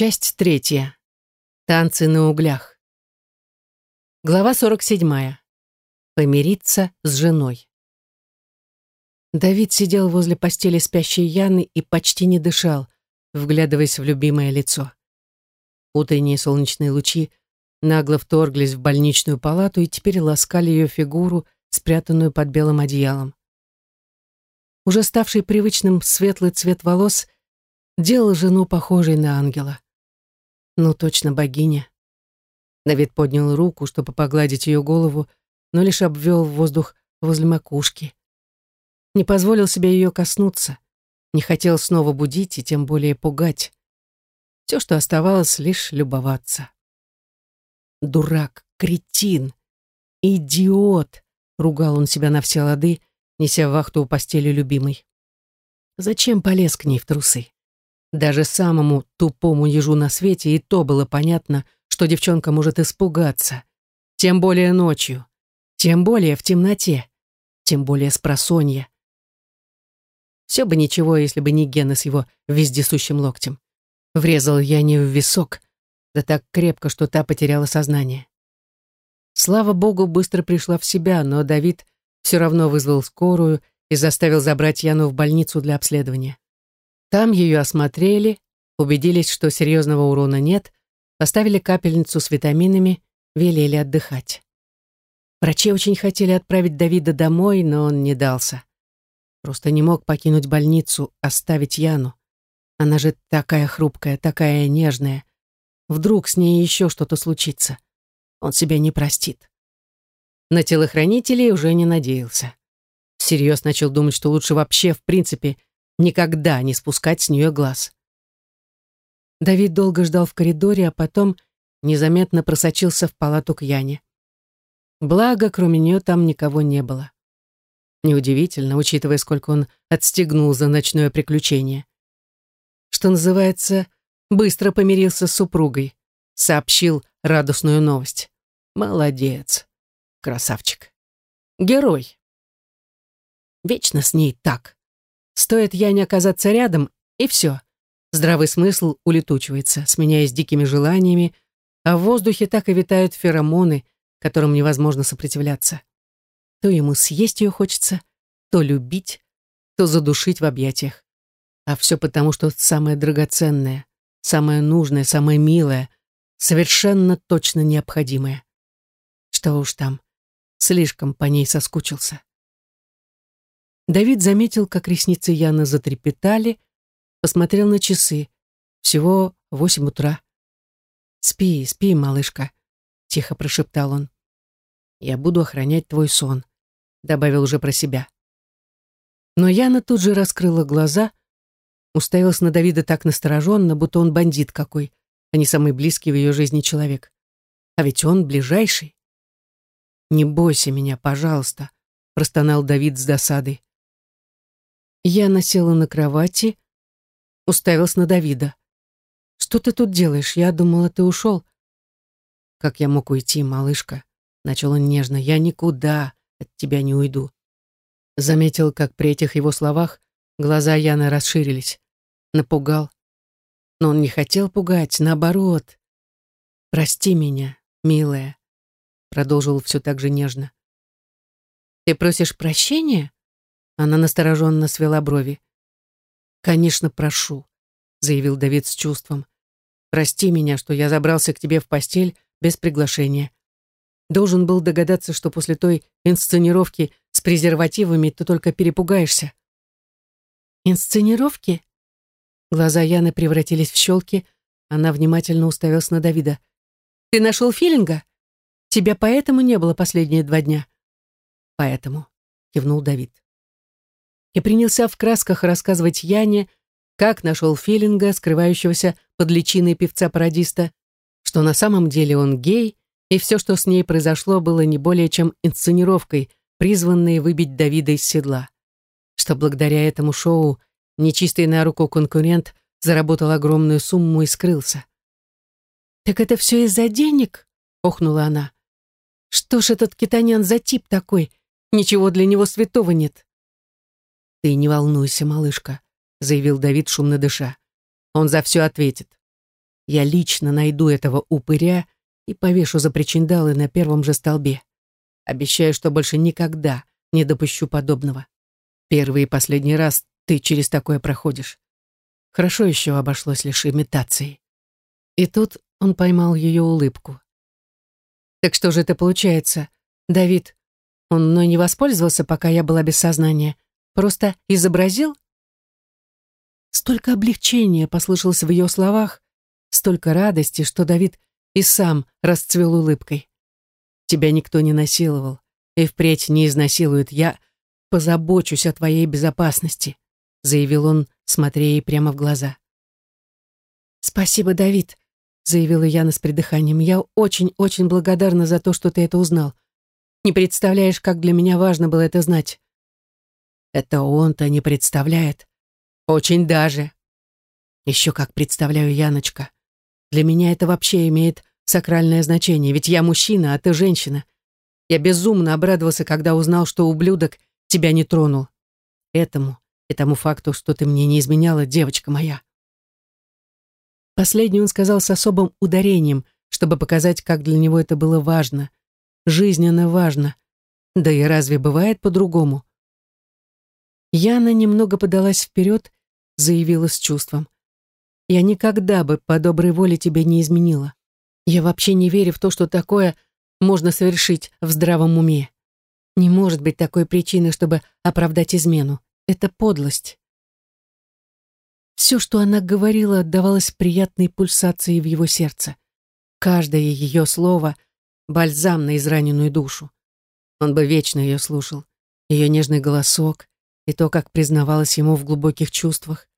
Часть третья. Танцы на углях. Глава 47. Помириться с женой. Давид сидел возле постели спящей Яны и почти не дышал, вглядываясь в любимое лицо. Утренние солнечные лучи нагло вторглись в больничную палату и теперь ласкали ее фигуру, спрятанную под белым одеялом. Уже ставший привычным светлый цвет волос — делал жену похожей на ангела. Ну, точно богиня. Давид поднял руку, чтобы погладить ее голову, но лишь обвел воздух возле макушки. Не позволил себе ее коснуться, не хотел снова будить и тем более пугать. Все, что оставалось, лишь любоваться. «Дурак, кретин, идиот!» — ругал он себя на все лады, неся вахту у постели любимой. Зачем полез к ней в трусы? Даже самому тупому ежу на свете и то было понятно, что девчонка может испугаться. Тем более ночью. Тем более в темноте. Тем более с просонья. Все бы ничего, если бы не Гена с его вездесущим локтем. Врезал я не в висок, да так крепко, что та потеряла сознание. Слава богу, быстро пришла в себя, но Давид все равно вызвал скорую и заставил забрать Яну в больницу для обследования. Там ее осмотрели, убедились, что серьезного урона нет, поставили капельницу с витаминами, велели отдыхать. Врачи очень хотели отправить Давида домой, но он не дался. Просто не мог покинуть больницу, оставить Яну. Она же такая хрупкая, такая нежная. Вдруг с ней еще что-то случится. Он себя не простит. На телохранителей уже не надеялся. Всерьез начал думать, что лучше вообще, в принципе, никогда не спускать с нее глаз. Давид долго ждал в коридоре, а потом незаметно просочился в палату к Яне. Благо, кроме нее там никого не было. Неудивительно, учитывая, сколько он отстегнул за ночное приключение. Что называется, быстро помирился с супругой, сообщил радостную новость. Молодец. Красавчик. Герой. Вечно с ней так. Стоит Яне оказаться рядом, и все. Здравый смысл улетучивается, сменяясь дикими желаниями, а в воздухе так и витают феромоны, которым невозможно сопротивляться. То ему съесть ее хочется, то любить, то задушить в объятиях. А все потому, что самое драгоценное, самое нужное, самое милое, совершенно точно необходимое. Что уж там, слишком по ней соскучился. Давид заметил, как ресницы Яны затрепетали, посмотрел на часы. Всего восемь утра. «Спи, спи, малышка», — тихо прошептал он. «Я буду охранять твой сон», — добавил уже про себя. Но Яна тут же раскрыла глаза, уставилась на Давида так настороженно, будто он бандит какой, а не самый близкий в ее жизни человек. А ведь он ближайший. «Не бойся меня, пожалуйста», — простонал Давид с досадой. Я насела на кровати, уставилась на Давида. «Что ты тут делаешь? Я думала, ты ушел». «Как я мог уйти, малышка?» Начал он нежно. «Я никуда от тебя не уйду». Заметил, как при этих его словах глаза Яны расширились. Напугал. Но он не хотел пугать, наоборот. «Прости меня, милая», — продолжил все так же нежно. «Ты просишь прощения?» Она настороженно свела брови. «Конечно, прошу», — заявил Давид с чувством. «Прости меня, что я забрался к тебе в постель без приглашения. Должен был догадаться, что после той инсценировки с презервативами ты только перепугаешься». «Инсценировки?» Глаза Яны превратились в щелки. Она внимательно уставилась на Давида. «Ты нашел филинга? Тебя поэтому не было последние два дня?» «Поэтому», — кивнул Давид и принялся в красках рассказывать Яне, как нашел Филинга, скрывающегося под личиной певца-пародиста, что на самом деле он гей, и все, что с ней произошло, было не более чем инсценировкой, призванной выбить Давида из седла. Что благодаря этому шоу нечистый на руку конкурент заработал огромную сумму и скрылся. «Так это все из-за денег?» — охнула она. «Что ж этот китанян за тип такой? Ничего для него святого нет». «Ты не волнуйся, малышка», — заявил Давид, шумно дыша. «Он за все ответит. Я лично найду этого упыря и повешу за причиндалы на первом же столбе. Обещаю, что больше никогда не допущу подобного. Первый и последний раз ты через такое проходишь. Хорошо еще обошлось лишь имитацией. И тут он поймал ее улыбку. Так что же это получается? Давид, он мной не воспользовался, пока я была без сознания. Просто изобразил? Столько облегчения послышалось в ее словах, столько радости, что Давид и сам расцвел улыбкой. Тебя никто не насиловал, и впредь не изнасилует. Я позабочусь о твоей безопасности, заявил он, смотря ей прямо в глаза. Спасибо, Давид, заявила Яна с придыханием. Я очень-очень благодарна за то, что ты это узнал. Не представляешь, как для меня важно было это знать. Это он-то не представляет. Очень даже. Еще как представляю, Яночка. Для меня это вообще имеет сакральное значение, ведь я мужчина, а ты женщина. Я безумно обрадовался, когда узнал, что ублюдок тебя не тронул. Этому и тому факту, что ты мне не изменяла, девочка моя. Последний он сказал с особым ударением, чтобы показать, как для него это было важно, жизненно важно. Да и разве бывает по-другому? Яна немного подалась вперед, заявила с чувством. «Я никогда бы по доброй воле тебе не изменила. Я вообще не верю в то, что такое можно совершить в здравом уме. Не может быть такой причины, чтобы оправдать измену. Это подлость». Все, что она говорила, отдавалось приятной пульсацией в его сердце. Каждое ее слово — бальзам на израненную душу. Он бы вечно ее слушал. Ее нежный голосок и то, как признавалась ему в глубоких чувствах.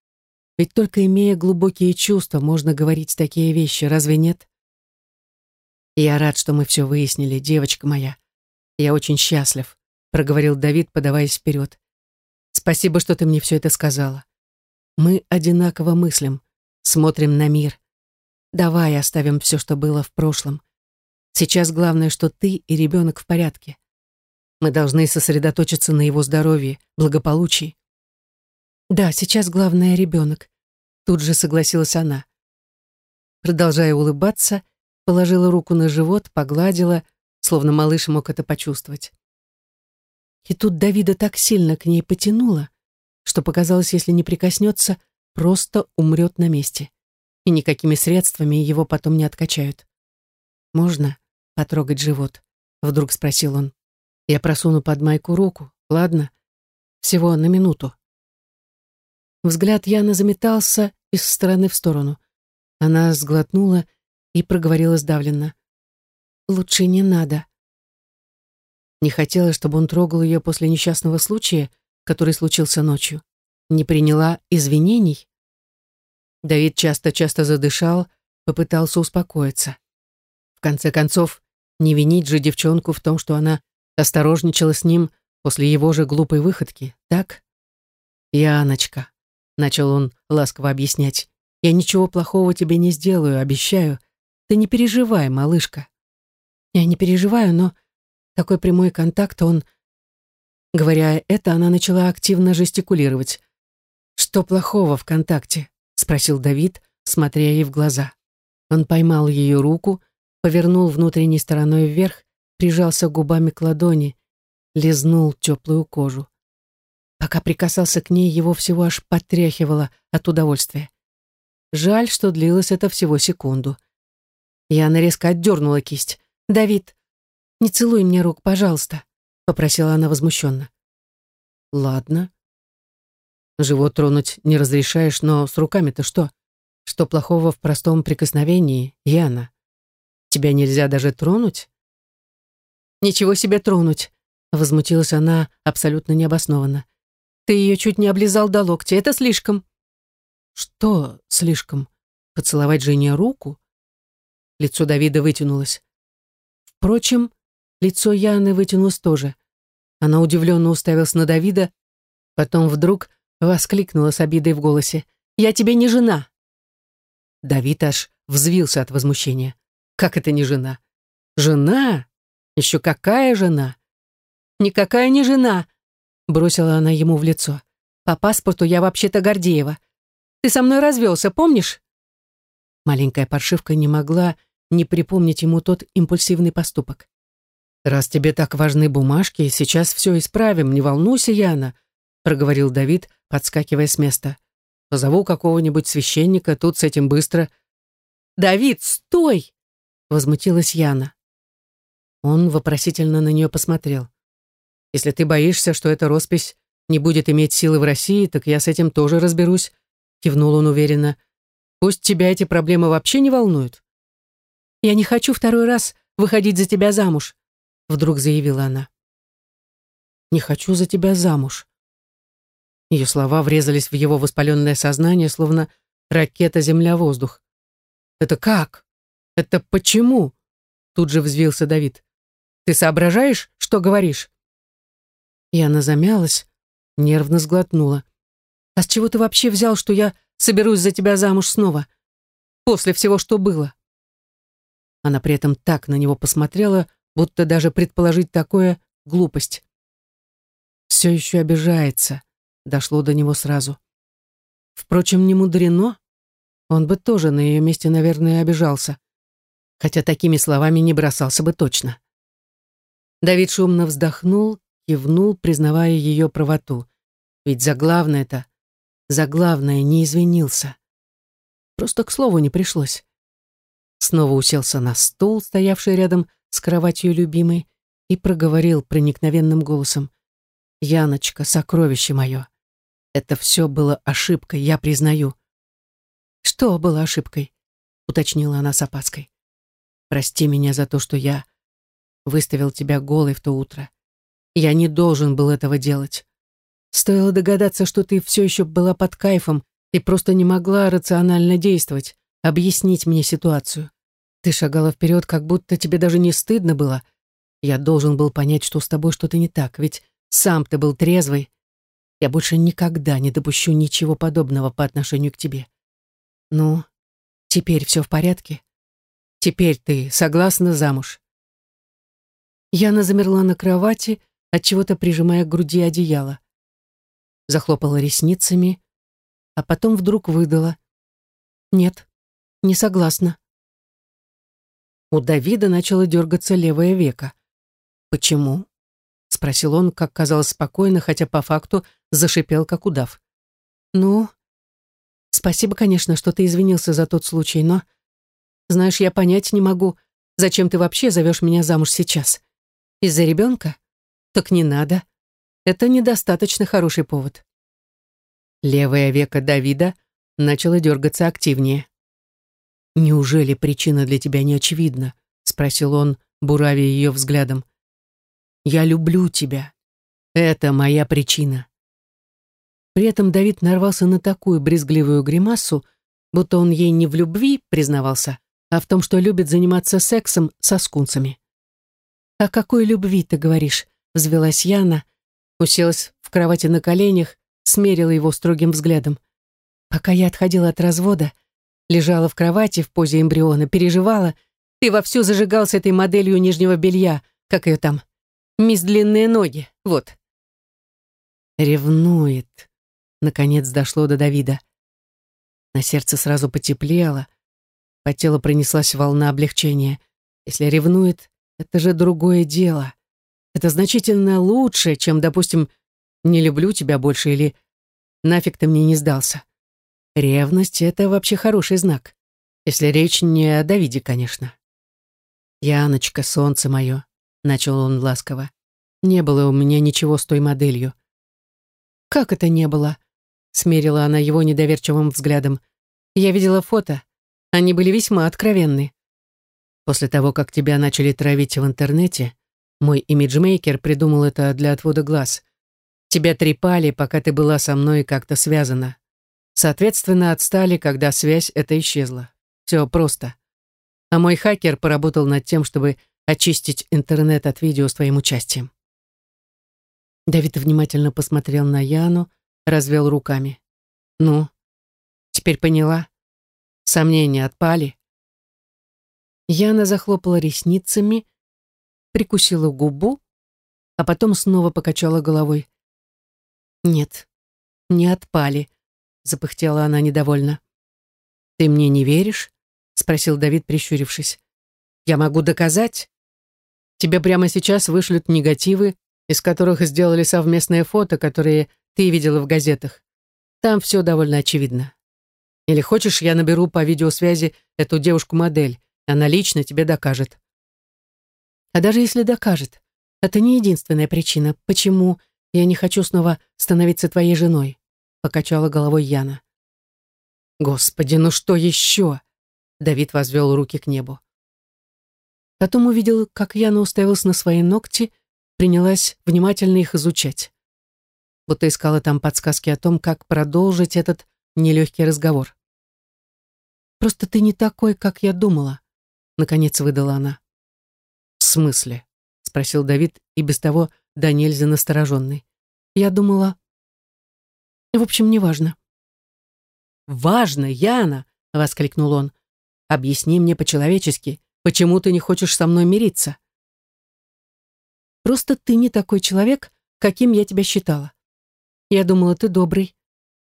Ведь только имея глубокие чувства, можно говорить такие вещи, разве нет? Я рад, что мы все выяснили, девочка моя. Я очень счастлив, проговорил Давид, подаваясь вперед. Спасибо, что ты мне все это сказала. Мы одинаково мыслим, смотрим на мир. Давай оставим все, что было в прошлом. Сейчас главное, что ты и ребенок в порядке. Мы должны сосредоточиться на его здоровье, благополучии. Да, сейчас главное ребенок. Тут же согласилась она. Продолжая улыбаться, положила руку на живот, погладила, словно малыш мог это почувствовать. И тут Давида так сильно к ней потянуло, что показалось, если не прикоснется, просто умрет на месте. И никакими средствами его потом не откачают. «Можно потрогать живот?» — вдруг спросил он. «Я просуну под майку руку, ладно? Всего на минуту». Взгляд Яны заметался из стороны в сторону. Она сглотнула и проговорила сдавленно. «Лучше не надо». Не хотела, чтобы он трогал ее после несчастного случая, который случился ночью. Не приняла извинений. Давид часто-часто задышал, попытался успокоиться. В конце концов, не винить же девчонку в том, что она осторожничала с ним после его же глупой выходки, так? «Яночка», — начал он ласково объяснять, «я ничего плохого тебе не сделаю, обещаю. Ты не переживай, малышка». «Я не переживаю, но такой прямой контакт, он Говоря это, она начала активно жестикулировать. «Что плохого в контакте?» — спросил Давид, смотря ей в глаза. Он поймал ее руку, повернул внутренней стороной вверх, прижался губами к ладони, лизнул теплую кожу. Пока прикасался к ней, его всего аж потряхивало от удовольствия. Жаль, что длилось это всего секунду. Яна резко отдернула кисть. «Давид, не целуй мне рук, пожалуйста», — попросила она возмущенно. «Ладно. Живот тронуть не разрешаешь, но с руками-то что? Что плохого в простом прикосновении, Яна? Тебя нельзя даже тронуть?» «Ничего себе тронуть!» — возмутилась она абсолютно необоснованно. «Ты ее чуть не облизал до локтя, это слишком». «Что слишком? Поцеловать жене руку?» Лицо Давида вытянулось. Впрочем, Лицо Яны вытянулось тоже. Она удивленно уставилась на Давида, потом вдруг воскликнула с обидой в голосе. «Я тебе не жена!» Давид аж взвился от возмущения. «Как это не жена?» «Жена? Еще какая жена?» «Никакая не жена!» Бросила она ему в лицо. «По паспорту я вообще-то Гордеева. Ты со мной развелся, помнишь?» Маленькая паршивка не могла не припомнить ему тот импульсивный поступок. «Раз тебе так важны бумажки, сейчас все исправим, не волнуйся, Яна», проговорил Давид, подскакивая с места. «Позову какого-нибудь священника, тут с этим быстро». «Давид, стой!» возмутилась Яна. Он вопросительно на нее посмотрел. «Если ты боишься, что эта роспись не будет иметь силы в России, так я с этим тоже разберусь», кивнул он уверенно. «Пусть тебя эти проблемы вообще не волнуют». «Я не хочу второй раз выходить за тебя замуж», вдруг заявила она. «Не хочу за тебя замуж». Ее слова врезались в его воспаленное сознание, словно ракета «Земля-воздух». «Это как? Это почему?» Тут же взвился Давид. «Ты соображаешь, что говоришь?» И она замялась, нервно сглотнула. «А с чего ты вообще взял, что я соберусь за тебя замуж снова? После всего, что было?» Она при этом так на него посмотрела, будто даже предположить такое — глупость. Все еще обижается, дошло до него сразу. Впрочем, не мудрено. Он бы тоже на ее месте, наверное, обижался. Хотя такими словами не бросался бы точно. Давид шумно вздохнул, кивнул, признавая ее правоту. Ведь за главное-то, за главное не извинился. Просто к слову не пришлось. Снова уселся на стул, стоявший рядом с кроватью любимой, и проговорил проникновенным голосом. «Яночка, сокровище мое, это все было ошибкой, я признаю». «Что было ошибкой?» — уточнила она с опаской. «Прости меня за то, что я выставил тебя голой в то утро. Я не должен был этого делать. Стоило догадаться, что ты все еще была под кайфом и просто не могла рационально действовать, объяснить мне ситуацию. Ты шагала вперед, как будто тебе даже не стыдно было. Я должен был понять, что с тобой что-то не так, ведь сам ты был трезвый. Я больше никогда не допущу ничего подобного по отношению к тебе. Ну, теперь все в порядке? Теперь ты согласна замуж?» Яна замерла на кровати, отчего-то прижимая к груди одеяло. Захлопала ресницами, а потом вдруг выдала. «Нет, не согласна». У Давида начало дергаться левое веко. «Почему?» — спросил он, как казалось спокойно, хотя по факту зашипел, как удав. «Ну, спасибо, конечно, что ты извинился за тот случай, но... Знаешь, я понять не могу, зачем ты вообще зовешь меня замуж сейчас. Из-за ребенка? Так не надо. Это недостаточно хороший повод». Левое веко Давида начало дергаться активнее. «Неужели причина для тебя не очевидна?» — спросил он, буравя ее взглядом. «Я люблю тебя. Это моя причина». При этом Давид нарвался на такую брезгливую гримасу, будто он ей не в любви признавался, а в том, что любит заниматься сексом со скунсами. «О какой любви ты говоришь?» — взвелась Яна, уселась в кровати на коленях, смерила его строгим взглядом. «Пока я отходила от развода, лежала в кровати в позе эмбриона, переживала. Ты вовсю зажигался этой моделью нижнего белья, как ее там, мисс Длинные Ноги, вот. Ревнует. Наконец дошло до Давида. На сердце сразу потеплело, по телу пронеслась волна облегчения. Если ревнует, это же другое дело. Это значительно лучше, чем, допустим, «не люблю тебя больше» или «нафиг ты мне не сдался». Ревность — это вообще хороший знак. Если речь не о Давиде, конечно. «Яночка, солнце мое», — начал он ласково. «Не было у меня ничего с той моделью». «Как это не было?» — смерила она его недоверчивым взглядом. «Я видела фото. Они были весьма откровенны. После того, как тебя начали травить в интернете, мой имиджмейкер придумал это для отвода глаз. Тебя трепали, пока ты была со мной как-то связана. Соответственно, отстали, когда связь эта исчезла. Все просто. А мой хакер поработал над тем, чтобы очистить интернет от видео с твоим участием. Давид внимательно посмотрел на Яну, развел руками. «Ну, теперь поняла? Сомнения отпали?» Яна захлопала ресницами, прикусила губу, а потом снова покачала головой. «Нет, не отпали», запыхтела она недовольно. «Ты мне не веришь?» — спросил Давид, прищурившись. «Я могу доказать. Тебе прямо сейчас вышлют негативы, из которых сделали совместное фото, которые ты видела в газетах. Там все довольно очевидно. Или хочешь, я наберу по видеосвязи эту девушку-модель, она лично тебе докажет». «А даже если докажет, это не единственная причина, почему я не хочу снова становиться твоей женой», покачала головой Яна. «Господи, ну что еще?» Давид возвел руки к небу. Потом увидел, как Яна уставилась на свои ногти, принялась внимательно их изучать. Будто искала там подсказки о том, как продолжить этот нелегкий разговор. «Просто ты не такой, как я думала», — наконец выдала она. «В смысле?» — спросил Давид, и без того да нельзя настороженный. «Я думала...» «В общем, неважно». «Важно, Яна!» — воскликнул он. «Объясни мне по-человечески, почему ты не хочешь со мной мириться?» «Просто ты не такой человек, каким я тебя считала. Я думала, ты добрый,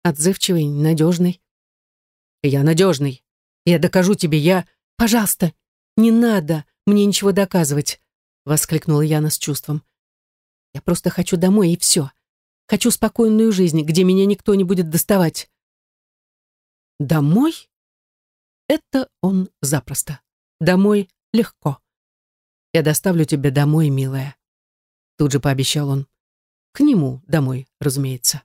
отзывчивый, надежный». «Я надежный. Я докажу тебе, я...» «Пожалуйста, не надо мне ничего доказывать», — воскликнула Яна с чувством. «Я просто хочу домой, и все. Хочу спокойную жизнь, где меня никто не будет доставать». Домой? Это он запросто. Домой легко. Я доставлю тебя домой, милая. Тут же пообещал он. К нему домой, разумеется.